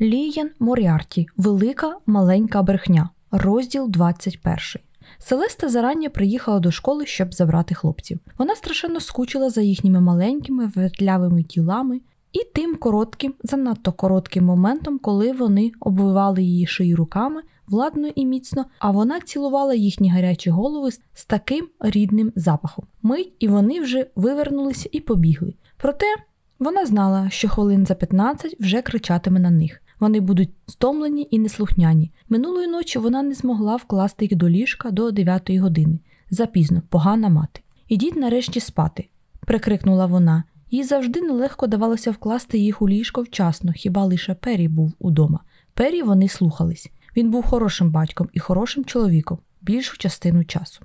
Лієн Моріарті Велика маленька брехня. Розділ 21. Селеста зарані приїхала до школи, щоб забрати хлопців. Вона страшенно скучила за їхніми маленькими вертлявими тілами і тим коротким, занадто коротким моментом, коли вони обвивали її шию руками владно і міцно, а вона цілувала їхні гарячі голови з таким рідним запахом. Мить і вони вже вивернулися і побігли. Проте вона знала, що хвилин за 15 вже кричатиме на них. Вони будуть стомлені і неслухняні. Минулої ночі вона не змогла вкласти їх до ліжка до 9 години. Запізно, погана мати. Ідіть нарешті спати, прикрикнула вона. Їй завжди нелегко давалося вкласти їх у ліжко вчасно, хіба лише Пері був удома. Пері вони слухались. Він був хорошим батьком і хорошим чоловіком більшу частину часу.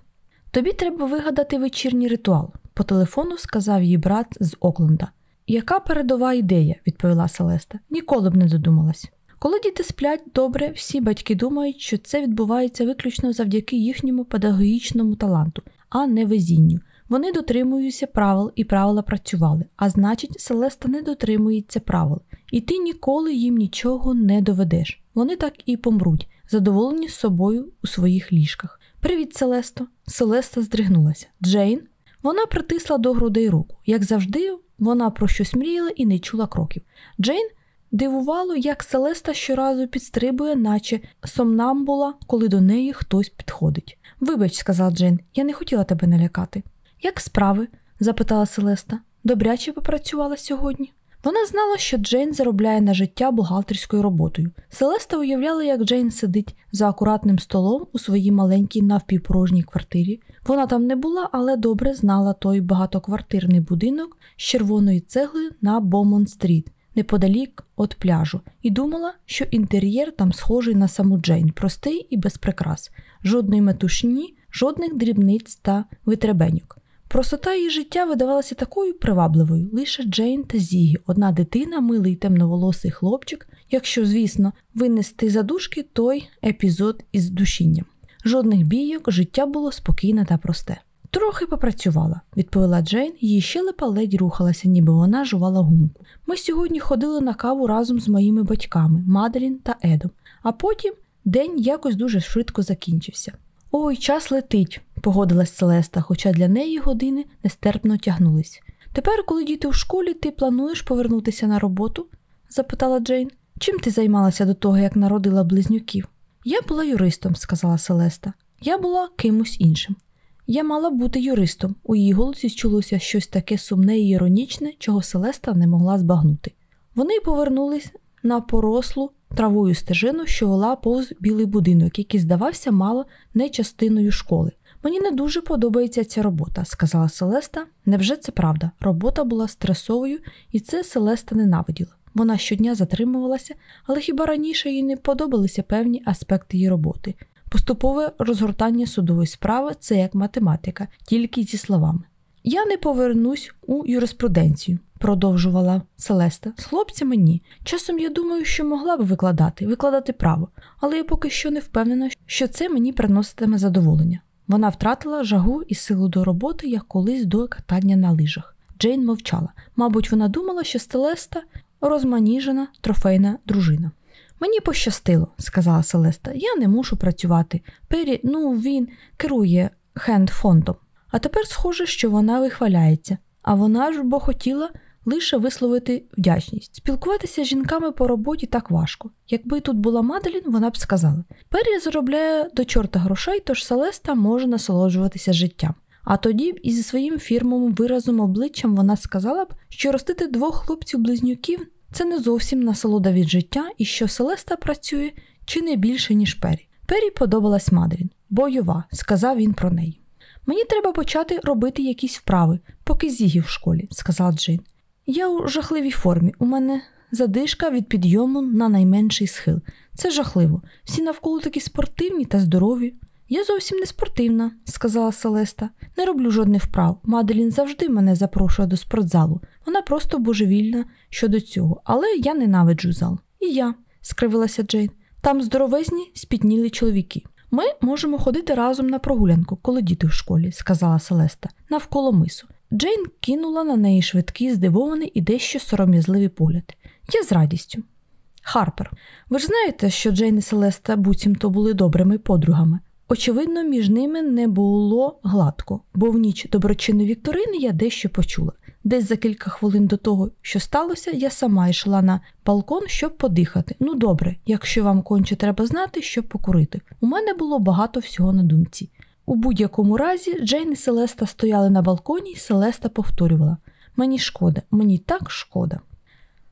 Тобі треба вигадати вечірній ритуал, по телефону сказав їй брат з Окленда. Яка передова ідея, відповіла Селеста, ніколи б не додумалась. Коли діти сплять добре, всі батьки думають, що це відбувається виключно завдяки їхньому педагогічному таланту, а не везінню. Вони дотримуються правил і правила працювали, а значить, Селеста не дотримується правил, і ти ніколи їм нічого не доведеш. Вони так і помруть, задоволені собою у своїх ліжках. Привіт, Селесто! Селеста здригнулася. Джейн. Вона притисла до грудей руку. Як завжди, вона про щось мріяла і не чула кроків. Джейн дивувало, як Селеста щоразу підстрибує, наче сомнамбула, коли до неї хтось підходить. Вибач, сказала Джейн, я не хотіла тебе налякати. Як справи? запитала Селеста. Добряче попрацювала сьогодні. Вона знала, що Джейн заробляє на життя бухгалтерською роботою. Селеста уявляла, як Джейн сидить за акуратним столом у своїй маленькій навпівпорожній квартирі. Вона там не була, але добре знала той багатоквартирний будинок з червоної цегли на Бомон-стріт, неподалік від пляжу, і думала, що інтер'єр там схожий на саму Джейн, простий і без прикрас, жодної метушні, жодних дрібниць та витребеньок. Простота її життя видавалася такою привабливою, лише Джейн та Зігі, одна дитина, милий темноволосий хлопчик, якщо, звісно, винести за дужки той епізод із душінням. Жодних бійок, життя було спокійне та просте. Трохи попрацювала, відповіла Джейн, її щелепа ледь рухалася, ніби вона жувала гумку. Ми сьогодні ходили на каву разом з моїми батьками, Маделін та Едом, а потім день якось дуже швидко закінчився. Ой, час летить, погодилась Селеста, хоча для неї години нестерпно тягнулись. Тепер, коли діти в школі, ти плануєш повернутися на роботу? запитала Джейн. Чим ти займалася до того, як народила близнюків? Я була юристом, сказала Селеста. Я була кимось іншим. Я мала бути юристом. У її голосі чулося щось таке сумне і іронічне, чого Селеста не могла збагнути. Вони повернулись на порослу травою стежину, що вела повз білий будинок, який здавався мало не частиною школи. Мені не дуже подобається ця робота, сказала Селеста. Невже це правда? Робота була стресовою, і це Селеста ненавиділа. Вона щодня затримувалася, але хіба раніше їй не подобалися певні аспекти її роботи. Поступове розгортання судової справи це як математика, тільки зі словами. Я не повернусь у юриспруденцію, продовжувала Селеста. З хлопцями ні. Часом я думаю, що могла би викладати, викладати право, але я поки що не впевнена, що це мені приноситиме задоволення. Вона втратила жагу і силу до роботи, як колись до катання на лижах. Джейн мовчала. Мабуть, вона думала, що Селеста розманіжена трофейна дружина. Мені пощастило, сказала Селеста. Я не мушу працювати. Пері, ну він керує хенд-фондом. А тепер схоже, що вона вихваляється, а вона ж бо хотіла лише висловити вдячність. Спілкуватися з жінками по роботі так важко. Якби тут була Маделін, вона б сказала: Пері заробляє до чорта грошей, тож Селеста може насолоджуватися життям. А тоді б із своїм фірмовим виразом обличчям вона сказала б, що ростити двох хлопців-близнюків це не зовсім насолода від життя і що Селеста працює чи не більше, ніж Пері. Пері подобалась Маделін. Бойова, сказав він про неї. Мені треба почати робити якісь вправи, поки зігі в школі, сказала Джин. Я у жахливій формі. У мене задишка від підйому на найменший схил. Це жахливо. Всі навколо такі спортивні та здорові. Я зовсім не спортивна, сказала Селеста. Не роблю жодних вправ. Маделін завжди мене запрошує до спортзалу. Вона просто божевільна щодо цього, але я ненавиджу зал. І я, скривилася Джейн. Там здоровезні, спітнілі чоловіки. Ми можемо ходити разом на прогулянку, коли діти в школі, сказала Селеста, навколо мису. Джейн кинула на неї швидкий, здивований і дещо сором'язливий погляд. Я з радістю. Харпер, ви ж знаєте, що Джейн і Селеста буцімто були добрими подругами. Очевидно, між ними не було гладко, бо в ніч доброчинної Вікторини я дещо почула. Десь за кілька хвилин до того, що сталося, я сама йшла на балкон, щоб подихати. Ну добре, якщо вам конче треба знати, щоб покурити. У мене було багато всього на думці. У будь-якому разі Джейн і Селеста стояли на балконі, і Селеста повторювала: Мені шкода, мені так шкода.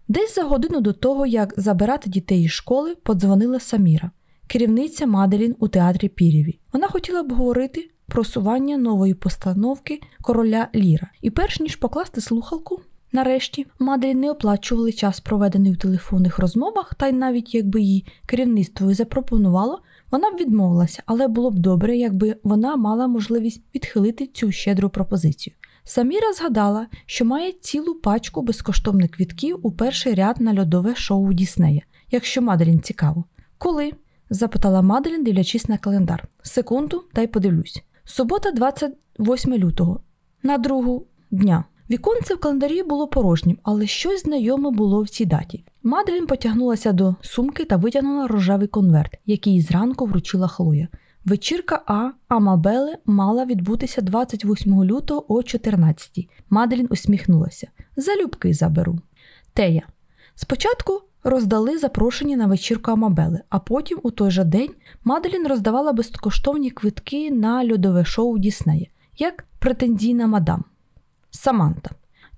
Десь за годину до того, як забирати дітей із школи, подзвонила Саміра, керівниця Маделін у театрі Пірєві. Вона хотіла обговорити просування нової постановки короля Ліра, і перш ніж покласти слухалку. Нарешті Маделін не оплачували час, проведений у телефонних розмовах, та й навіть якби її керівництво і запропонувало, вона б відмовилася, але було б добре, якби вона мала можливість відхилити цю щедру пропозицію. Саміра згадала, що має цілу пачку безкоштовних квітків у перший ряд на льодове шоу Діснея, якщо Маделін цікаво. Коли? запитала Маделін, дивлячись на календар. Секунду, дай подивлюсь. Субота, 28 лютого, на другу дня. Віконце в календарі було порожнім, але щось знайоме було в цій даті. Маделін потягнулася до сумки та витягнула рожевий конверт, який зранку вручила Хлоя. Вечірка А Амабели мала відбутися 28 лютого о 14 Маделін усміхнулася. Залюбки заберу. Тея. Спочатку роздали запрошення на вечірку Амабели, а потім, у той же день, Маделін роздавала безкоштовні квитки на льодове шоу Діснея, як претензійна мадам. Саманта.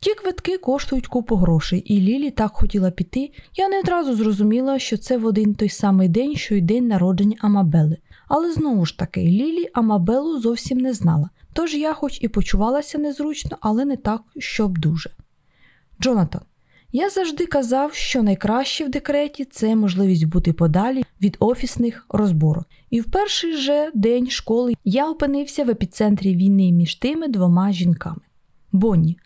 Ті квитки коштують купу грошей, і Лілі так хотіла піти. Я не одразу зрозуміла, що це в один той самий день, що й день народження Амабели. Але знову ж таки, Лілі Амабелу зовсім не знала. Тож я, хоч і почувалася незручно, але не так, щоб дуже. Джонатан. Я завжди казав, що найкраще в декреті це можливість бути подалі від офісних розборок. І в перший же день школи я опинився в епіцентрі війни між тими двома жінками. Бонні.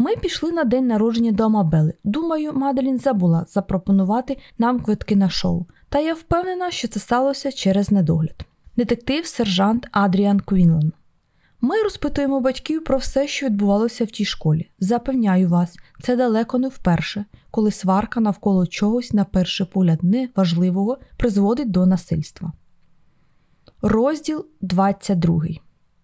Ми пішли на день народження до Амабели. Думаю, Маделін забула запропонувати нам квитки на шоу, та я впевнена, що це сталося через недогляд. Детектив сержант Адріан Квінлан. Ми розпитуємо батьків про все, що відбувалося в тій школі. Запевняю вас, це далеко не вперше, коли сварка навколо чогось, на перший погляд, неважливого призводить до насильства. Розділ 22.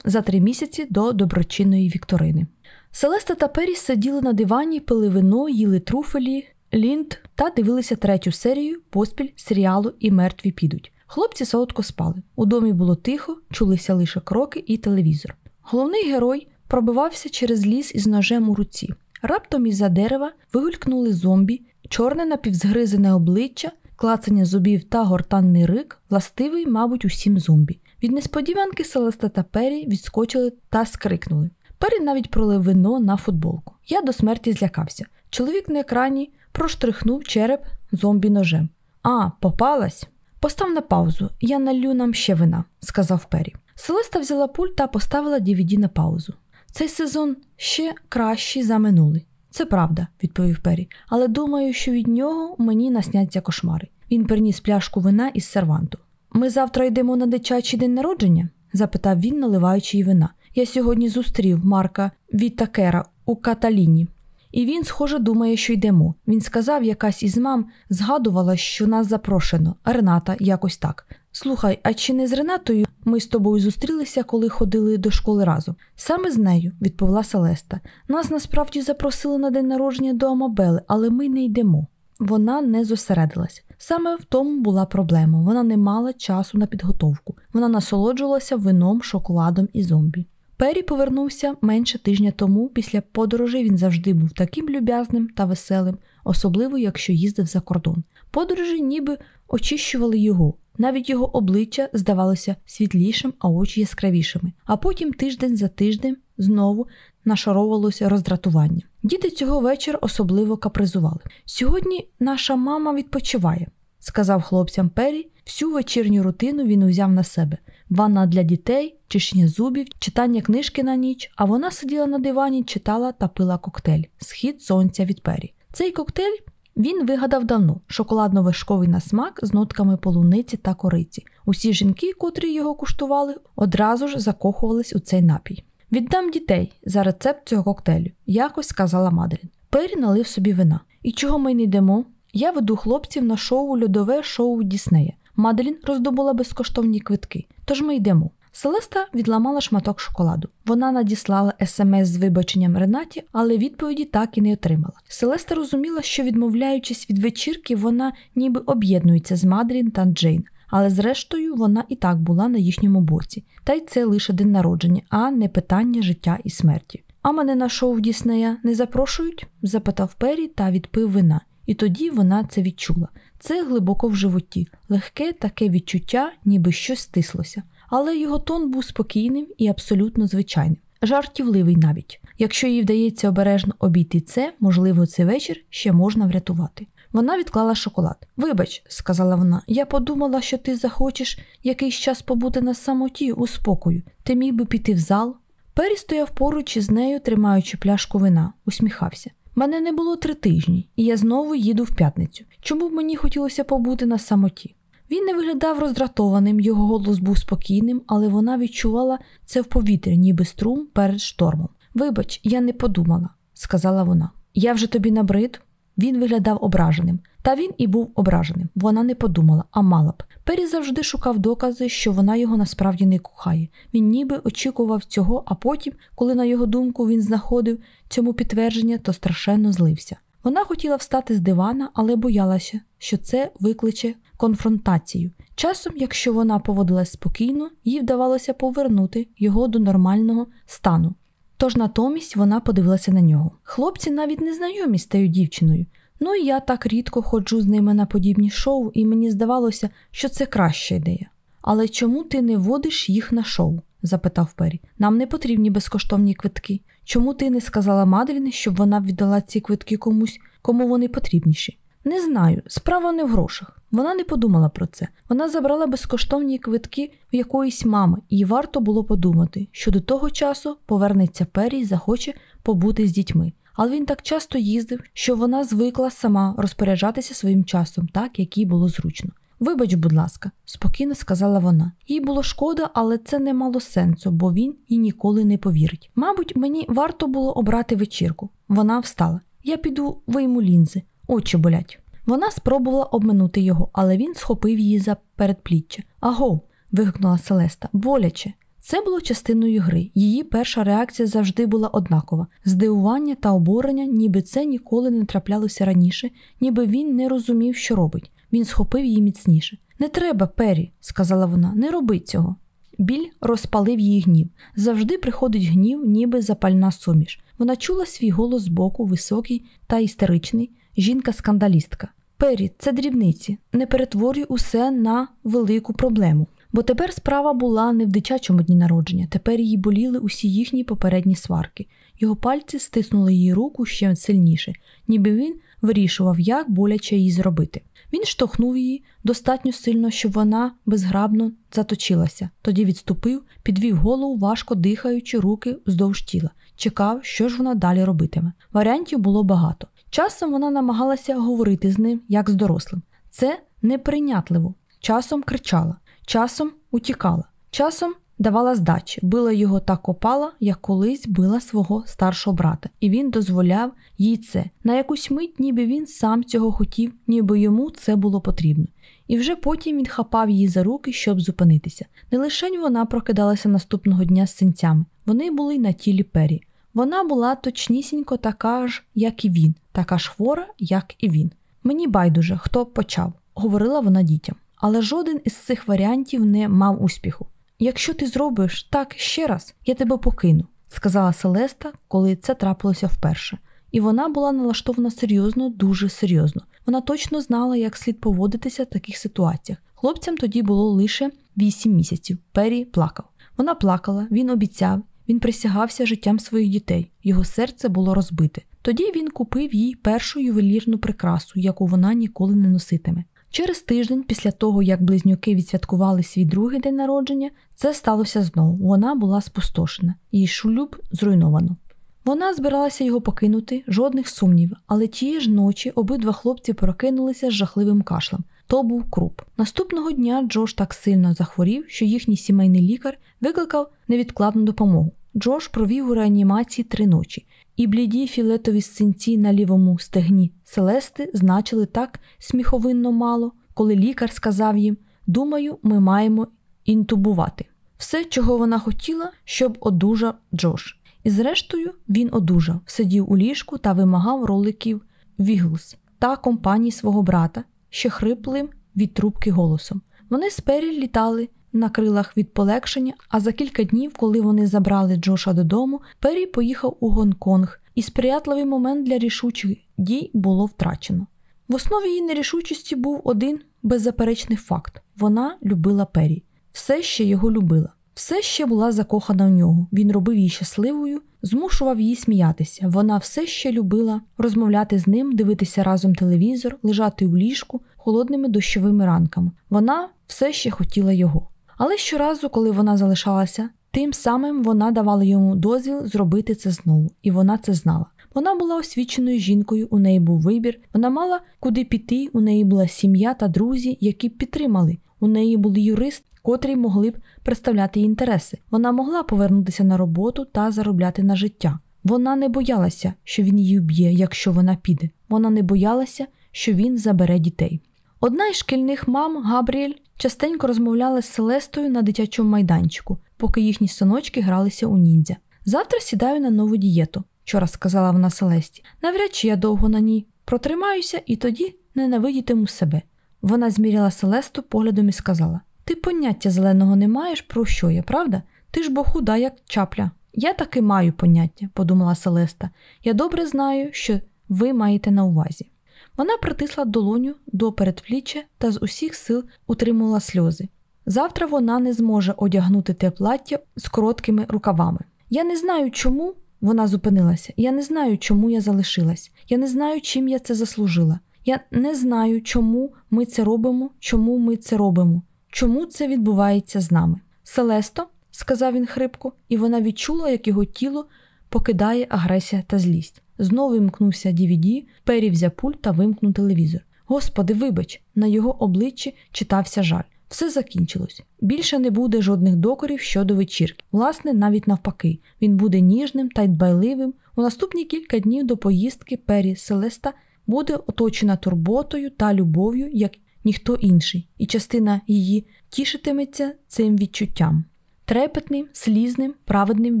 За три місяці до доброчинної вікторини. Селеста та Пері сиділи на дивані, пили вино, їли труфелі, лінд та дивилися третю серію поспіль серіалу І мертві підуть. Хлопці солодко спали. У домі було тихо, чулися лише кроки і телевізор. Головний герой пробивався через ліс із ножем у руці. Раптом із за дерева вигулькнули зомбі, чорне напівзгризене обличчя, клацання зубів та гортанний рик, властивий, мабуть, усім зомбі. Від несподіванки Селеста та Пері відскочили та скрикнули. Пері навіть пролив вино на футболку. Я до смерті злякався. Чоловік на екрані проштрихнув череп зомбі ножем. А, попалась? Постав на паузу, я налю нам ще вина, сказав Пері. Селеста взяла пульт та поставила DVD на паузу. Цей сезон ще кращий за минулий. Це правда, відповів Пері, але думаю, що від нього мені насняться кошмари. Він приніс пляшку вина із серванту. Ми завтра йдемо на дитячий день народження? запитав він, наливаючи їй вина. Я сьогодні зустрів Марка Вітакера у Каталіні. І він, схоже, думає, що йдемо. Він сказав, якась із мам згадувала, що нас запрошено, Рената, якось так. Слухай, а чи не з Ренатою ми з тобою зустрілися, коли ходили до школи разом? Саме з нею, відповіла Селеста. Нас насправді запросили на день народження до Амабели, але ми не йдемо. Вона не зосередилась. Саме в тому була проблема. Вона не мала часу на підготовку. Вона насолоджувалася вином, шоколадом і зомбі. Пері повернувся менше тижня тому. Після подорожі він завжди був таким люб'язним та веселим, особливо якщо їздив за кордон. Подорожі ніби очищували його. Навіть його обличчя здавалося світлішим, а очі яскравішими. А потім тиждень за тиждень знову нашаровувалося роздратування. Діти цього вечора особливо капризували. Сьогодні наша мама відпочиває, сказав хлопцям Пері. Всю вечірню рутину він узяв на себе ванна для дітей, чищення зубів, читання книжки на ніч, а вона сиділа на дивані, читала та пила коктейль Схід сонця від Пері. Цей коктейль він вигадав давно шоколадно-вишковий на смак з нотками полуниці та кориці. Усі жінки, котрі його куштували, одразу ж закохувались у цей напій. Віддам дітей за рецепт цього коктейлю, якось сказала Маделін. Пері налив собі вина. І чого ми не йдемо? Я веду хлопців на шоу льодове шоу Діснея. Маделін роздобула безкоштовні квитки, тож ми йдемо. Селеста відламала шматок шоколаду. Вона надіслала смс з вибаченням Ренаті, але відповіді так і не отримала. Селеста розуміла, що, відмовляючись від вечірки, вона ніби об'єднується з Маделін та Джейн. Але зрештою вона і так була на їхньому боці, та й це лише день народження, а не питання життя і смерті. А мене на шоу Діснея не запрошують? запитав Пері та відпив вина. І тоді вона це відчула. Це глибоко в животі, легке таке відчуття, ніби щось стислося. Але його тон був спокійним і абсолютно звичайним, жартівливий навіть. Якщо їй вдається обережно обійти це, можливо, цей вечір ще можна врятувати. Вона відклала шоколад. Вибач, сказала вона, я подумала, що ти захочеш якийсь час побути на самоті у спокою. Ти міг би піти в зал. Пері стояв поруч із нею, тримаючи пляшку вина, усміхався. Мене не було три тижні, і я знову їду в п'ятницю. Чому б мені хотілося побути на самоті? Він не виглядав роздратованим, його голос був спокійним, але вона відчувала це в повітрі, ніби струм перед штормом. Вибач, я не подумала, сказала вона. Я вже тобі набрид. Він виглядав ображеним. Та він і був ображеним. Вона не подумала, а мала б. Пері завжди шукав докази, що вона його насправді не кохає. Він ніби очікував цього, а потім, коли, на його думку, він знаходив цьому підтвердження, то страшенно злився. Вона хотіла встати з дивана, але боялася, що це викличе конфронтацію. Часом, якщо вона поводилась спокійно, їй вдавалося повернути його до нормального стану. Тож натомість вона подивилася на нього. Хлопці навіть не знайомі з тією дівчиною. Ну і я так рідко ходжу з ними на подібні шоу, і мені здавалося, що це краща ідея. Але чому ти не водиш їх на шоу? Запитав Пері. Нам не потрібні безкоштовні квитки. Чому ти не сказала Маделін, щоб вона віддала ці квитки комусь, кому вони потрібніші? Не знаю, справа не в грошах. Вона не подумала про це. Вона забрала безкоштовні квитки в якоїсь мами, і варто було подумати, що до того часу повернеться Пері і захоче побути з дітьми. Але він так часто їздив, що вона звикла сама розпоряджатися своїм часом, так як їй було зручно. Вибач, будь ласка, спокійно сказала вона. Їй було шкода, але це не мало сенсу, бо він їй ніколи не повірить. Мабуть, мені варто було обрати вечірку. Вона встала. Я піду вийму лінзи, очі болять. Вона спробувала обминути його, але він схопив її за передпліччя. Аго. вигукнула Селеста, боляче. Це було частиною гри. Її перша реакція завжди була однакова здивування та обурення, ніби це ніколи не траплялося раніше, ніби він не розумів, що робить. Він схопив її міцніше. Не треба, Пері, сказала вона, не роби цього. Біль розпалив її гнів. Завжди приходить гнів, ніби запальна суміш. Вона чула свій голос збоку, високий та істеричний, жінка-скандалістка. Пері, це дрібниці, не перетворюй усе на велику проблему. Бо тепер справа була не в дитячому дні народження, тепер її боліли усі їхні попередні сварки. Його пальці стиснули її руку ще сильніше, ніби він вирішував, як боляче її зробити. Він штовхнув її достатньо сильно, щоб вона безграбно заточилася, тоді відступив, підвів голову, важко дихаючи руки вздовж тіла, чекав, що ж вона далі робитиме. Варіантів було багато. Часом вона намагалася говорити з ним, як з дорослим. Це неприйнятливо. Часом кричала, часом утікала, часом давала здачі, била його так опала, як колись била свого старшого брата, і він дозволяв їй це. На якусь мить, ніби він сам цього хотів, ніби йому це було потрібно. І вже потім він хапав її за руки, щоб зупинитися. Не лише вона прокидалася наступного дня з синцями, вони були на тілі пері. Вона була точнісінько така ж, як і він, така ж хвора, як і він. Мені байдуже, хто почав, говорила вона дітям. Але жоден із цих варіантів не мав успіху. Якщо ти зробиш так ще раз, я тебе покину, сказала Селеста, коли це трапилося вперше. І вона була налаштована серйозно, дуже серйозно. Вона точно знала, як слід поводитися в таких ситуаціях. Хлопцям тоді було лише вісім місяців. Пері плакав. Вона плакала, він обіцяв, він присягався життям своїх дітей. Його серце було розбите. Тоді він купив їй першу ювелірну прикрасу, яку вона ніколи не носитиме. Через тиждень, після того, як близнюки відсвяткували свій другий день народження, це сталося знову. Вона була спустошена, її шлюб зруйновано. Вона збиралася його покинути, жодних сумнівів, але тієї ж ночі обидва хлопці прокинулися з жахливим кашлем. То був круп. Наступного дня Джош так сильно захворів, що їхній сімейний лікар викликав невідкладну допомогу. Джош провів у реанімації три ночі. І бліді фіолетові синці на лівому стегні Селести значили так сміховинно мало, коли лікар сказав їм: Думаю, ми маємо інтубувати. Все, чого вона хотіла, щоб одужав Джош. І зрештою він одужав, сидів у ліжку та вимагав роликів Віглс та компанії свого брата, ще хриплим від трубки голосом. Вони злітали на крилах від полегшення, а за кілька днів, коли вони забрали Джоша додому, Пері поїхав у Гонконг, і сприятливий момент для рішучих дій було втрачено. В основі її нерішучості був один беззаперечний факт: вона любила Пері, все ще його любила, все ще була закохана в нього. Він робив її щасливою, змушував її сміятися. Вона все ще любила розмовляти з ним, дивитися разом телевізор, лежати у ліжку холодними дощовими ранками. Вона все ще хотіла його. Але щоразу, коли вона залишалася, тим самим вона давала йому дозвіл зробити це знову, і вона це знала. Вона була освіченою жінкою, у неї був вибір, вона мала куди піти, у неї була сім'я та друзі, які б підтримали. У неї були юрист, котрі могли б представляти її інтереси. Вона могла повернутися на роботу та заробляти на життя. Вона не боялася, що він її вб'є, якщо вона піде. Вона не боялася, що він забере дітей. Одна із шкільних мам, Габріель, частенько розмовляла з Селестою на дитячому майданчику, поки їхні синочки гралися у ніндзя. Завтра сідаю на нову дієту, вчора сказала вона Селесті. Навряд чи я довго на ній протримаюся і тоді ненавидітиму себе. Вона зміряла Селесту поглядом і сказала: Ти поняття зеленого не маєш, про що я, правда? Ти ж бо худа, як чапля. Я таки маю поняття, подумала Селеста. Я добре знаю, що ви маєте на увазі. Вона притисла долоню до передпліччя та з усіх сил утримувала сльози. Завтра вона не зможе одягнути те плаття з короткими рукавами. Я не знаю, чому вона зупинилася. Я не знаю, чому я залишилась. Я не знаю, чим я це заслужила. Я не знаю, чому ми це робимо, чому ми це робимо, чому це відбувається з нами. Селесто, сказав він хрипко, і вона відчула, як його тіло покидає агресія та злість. Знову вимкнувся DVD, Пері взяв пульт та вимкнув телевізор. Господи, вибач, на його обличчі читався жаль. Все закінчилось. Більше не буде жодних докорів щодо вечірки. Власне, навіть навпаки, він буде ніжним та й дбайливим. У наступні кілька днів до поїздки Пері Селеста буде оточена турботою та любов'ю, як ніхто інший, і частина її тішитиметься цим відчуттям. Трепетним, слізним, праведним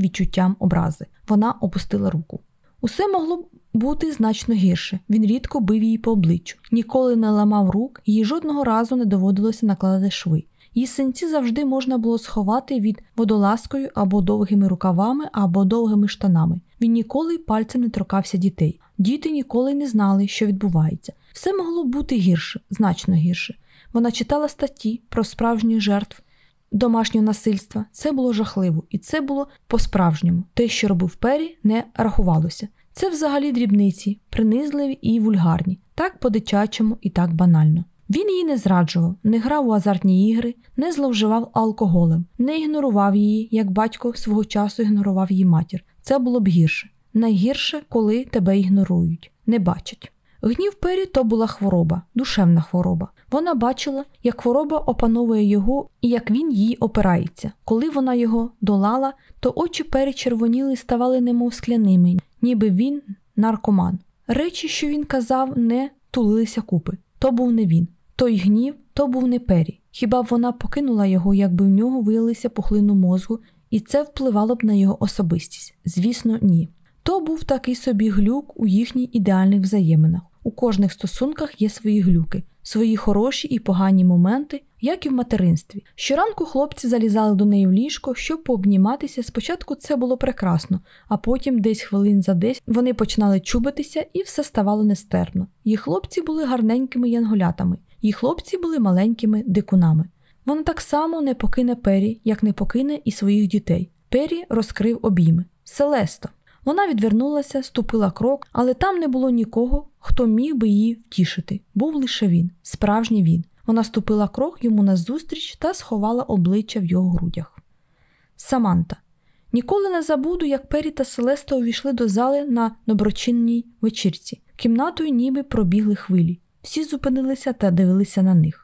відчуттям образи. Вона опустила руку. Усе могло бути значно гірше. Він рідко бив її по обличчю, ніколи не ламав рук, їй жодного разу не доводилося накладати шви. Її синці завжди можна було сховати від водолазкою або довгими рукавами, або довгими штанами. Він ніколи пальцем не торкався дітей. Діти ніколи не знали, що відбувається. Все могло бути гірше, значно гірше. Вона читала статті про справжніх жертв домашнього насильства. Це було жахливо, і це було по-справжньому. Те, що робив Пері, не рахувалося. Це взагалі дрібниці, принизливі і вульгарні, так по-дитячому і так банально. Він її не зраджував, не грав у азартні ігри, не зловживав алкоголем, не ігнорував її, як батько свого часу ігнорував її матір. Це було б гірше. Найгірше, коли тебе ігнорують, не бачать. Гнів Пері то була хвороба, душевна хвороба. Вона бачила, як хвороба опановує його і як він їй опирається. Коли вона його долала, то очі Пері червоніли і ставали немов скляними, ніби він наркоман. Речі, що він казав, не тулилися купи. То був не він. Той гнів, то був не Пері. Хіба б вона покинула його, якби в нього виявилися пухлину мозку, і це впливало б на його особистість? Звісно, ні. То був такий собі глюк у їхніх ідеальних взаєминах. У кожних стосунках є свої глюки, свої хороші і погані моменти, як і в материнстві. Щоранку хлопці залізали до неї в ліжко, щоб пообніматися. Спочатку це було прекрасно, а потім, десь хвилин за десь, вони починали чубитися і все ставало нестерпно. Їх хлопці були гарненькими янголятами, їх хлопці були маленькими дикунами. Вона так само не покине Пері, як не покине і своїх дітей. Пері розкрив обійми. Селесто. Вона відвернулася, ступила крок, але там не було нікого, хто міг би її втішити. Був лише він, справжній він. Вона ступила крок йому назустріч та сховала обличчя в його грудях. Саманта. Ніколи не забуду, як Пері та Селеста увійшли до зали на доброчинній вечірці. Кімнатою ніби пробігли хвилі. Всі зупинилися та дивилися на них.